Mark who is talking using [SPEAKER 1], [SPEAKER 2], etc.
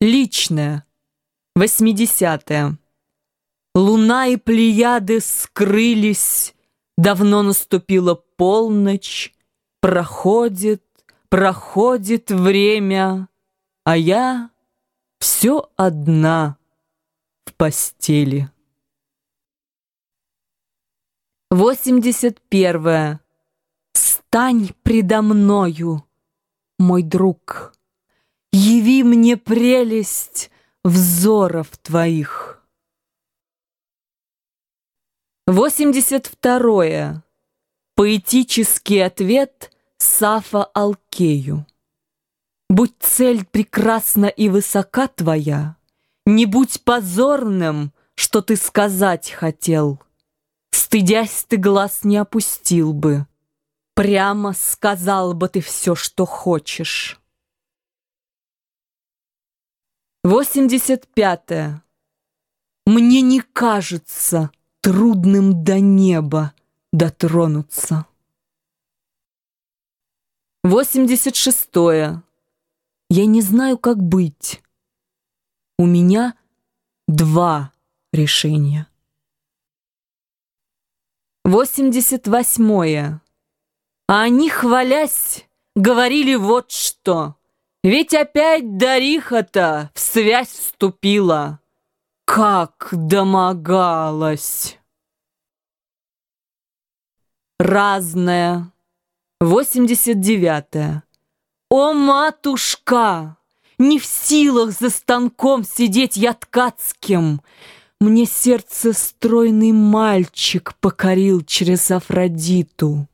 [SPEAKER 1] Личное. 80. -е. Луна и плеяды скрылись, Давно наступила полночь, Проходит, проходит время, А я все одна в постели. 81. Стань предо мною, мой друг, Яви мне прелесть взоров твоих. 82. Поэтический ответ Сафа Алкею. Будь цель прекрасна и высока твоя, Не будь позорным, что ты сказать хотел. Стыдясь, ты глаз не опустил бы, Прямо сказал бы ты все, что хочешь. 85. -е. Мне не кажется трудным до неба дотронуться. 86. -е. Я не знаю, как быть. У меня два решения. 88. -е. А они, хвалясь, говорили вот что. Ведь опять Дариха-то в связь вступила. Как домогалась! Разное. 89. -е. О, матушка! Не в силах за станком сидеть я ткацким. Мне сердце стройный мальчик покорил через Афродиту.